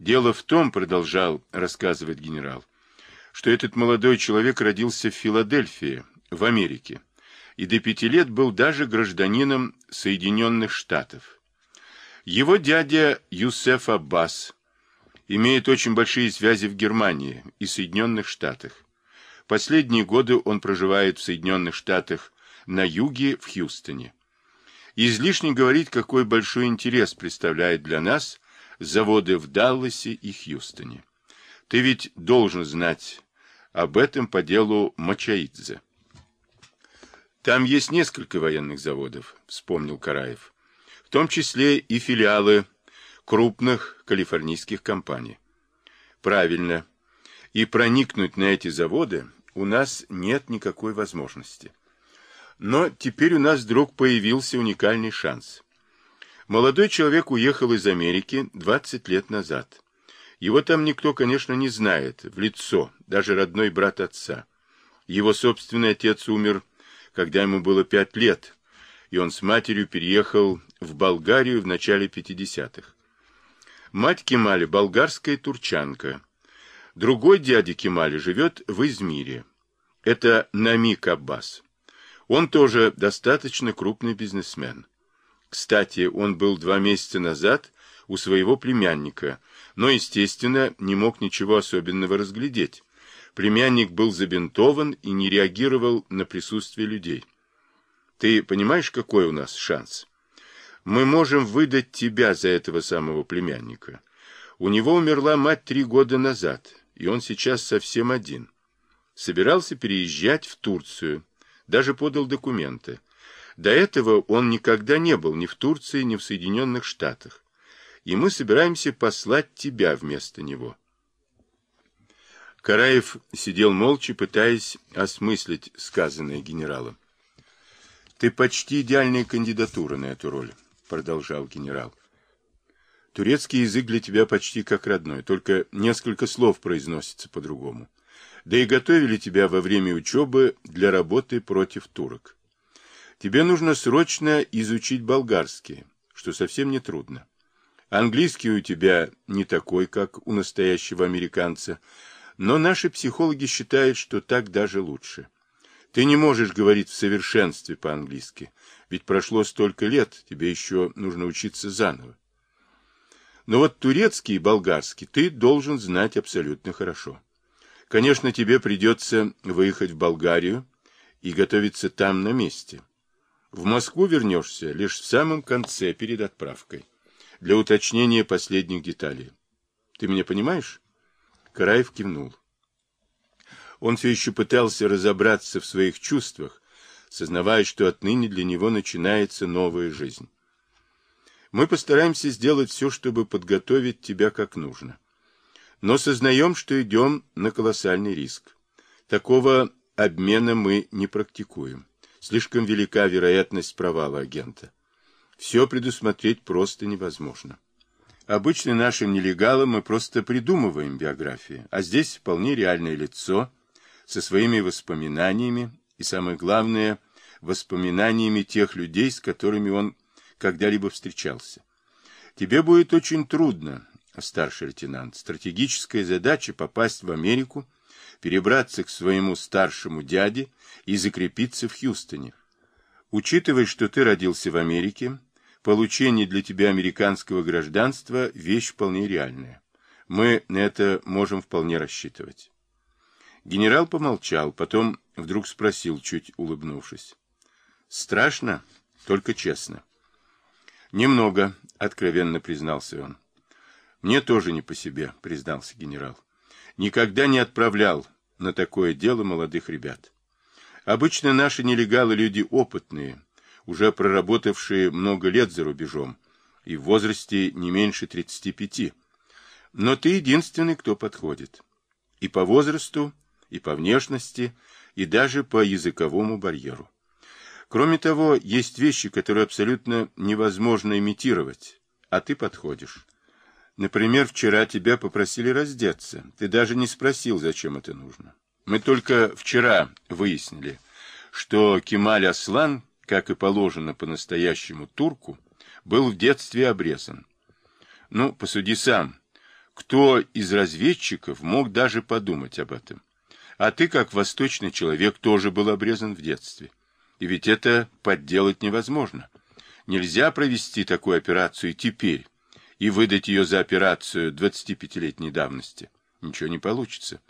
Дело в том, продолжал рассказывать генерал, что этот молодой человек родился в Филадельфии, в Америке, и до пяти лет был даже гражданином Соединенных Штатов. Его дядя Юсеф Аббас имеет очень большие связи в Германии и Соединенных Штатах. Последние годы он проживает в Соединенных Штатах на юге, в Хьюстоне. Излишне говорить, какой большой интерес представляет для нас заводы в Далласе и Хьюстоне. Ты ведь должен знать об этом по делу Мачаидзе. Там есть несколько военных заводов, вспомнил Караев, в том числе и филиалы крупных калифорнийских компаний. Правильно. И проникнуть на эти заводы у нас нет никакой возможности. Но теперь у нас вдруг появился уникальный шанс. Молодой человек уехал из Америки 20 лет назад. Его там никто, конечно, не знает, в лицо, даже родной брат отца. Его собственный отец умер когда ему было пять лет, и он с матерью переехал в Болгарию в начале 50-х. Мать Кемали – болгарская турчанка. Другой дядя Кемали живет в Измире. Это Намик Аббас. Он тоже достаточно крупный бизнесмен. Кстати, он был два месяца назад у своего племянника, но, естественно, не мог ничего особенного разглядеть. Племянник был забинтован и не реагировал на присутствие людей. Ты понимаешь, какой у нас шанс? Мы можем выдать тебя за этого самого племянника. У него умерла мать три года назад, и он сейчас совсем один. Собирался переезжать в Турцию, даже подал документы. До этого он никогда не был ни в Турции, ни в Соединенных Штатах. И мы собираемся послать тебя вместо него. Караев сидел молча, пытаясь осмыслить сказанное генералом. «Ты почти идеальная кандидатура на эту роль», — продолжал генерал. «Турецкий язык для тебя почти как родной, только несколько слов произносится по-другому. Да и готовили тебя во время учебы для работы против турок. Тебе нужно срочно изучить болгарский, что совсем не трудно. Английский у тебя не такой, как у настоящего американца, но наши психологи считают, что так даже лучше. Ты не можешь говорить в совершенстве по-английски, ведь прошло столько лет, тебе еще нужно учиться заново. Но вот турецкий и болгарский ты должен знать абсолютно хорошо. Конечно, тебе придется выехать в Болгарию и готовиться там на месте. В Москву вернешься лишь в самом конце, перед отправкой, для уточнения последних деталей. Ты меня понимаешь? Караев кивнул. Он все еще пытался разобраться в своих чувствах, сознавая, что отныне для него начинается новая жизнь. Мы постараемся сделать все, чтобы подготовить тебя как нужно. Но сознаем, что идем на колоссальный риск. Такого обмена мы не практикуем. Слишком велика вероятность провала агента. Все предусмотреть просто невозможно. Обычно нашим нелегалам мы просто придумываем биографии, а здесь вполне реальное лицо со своими воспоминаниями и, самое главное, воспоминаниями тех людей, с которыми он когда-либо встречался. Тебе будет очень трудно, старший лейтенант. Стратегическая задача попасть в Америку, перебраться к своему старшему дяде и закрепиться в Хьюстоне. Учитывая, что ты родился в Америке, Получение для тебя американского гражданства – вещь вполне реальная. Мы на это можем вполне рассчитывать. Генерал помолчал, потом вдруг спросил, чуть улыбнувшись. Страшно, только честно. Немного, откровенно признался он. Мне тоже не по себе, признался генерал. Никогда не отправлял на такое дело молодых ребят. Обычно наши нелегалы люди опытные, уже проработавшие много лет за рубежом и в возрасте не меньше 35. Но ты единственный, кто подходит. И по возрасту, и по внешности, и даже по языковому барьеру. Кроме того, есть вещи, которые абсолютно невозможно имитировать, а ты подходишь. Например, вчера тебя попросили раздеться. Ты даже не спросил, зачем это нужно. Мы только вчера выяснили, что Кемаль Аслан, как и положено по-настоящему турку, был в детстве обрезан. Ну, посуди сам. Кто из разведчиков мог даже подумать об этом? А ты, как восточный человек, тоже был обрезан в детстве. И ведь это подделать невозможно. Нельзя провести такую операцию теперь, и выдать ее за операцию 25-летней давности. Ничего не получится.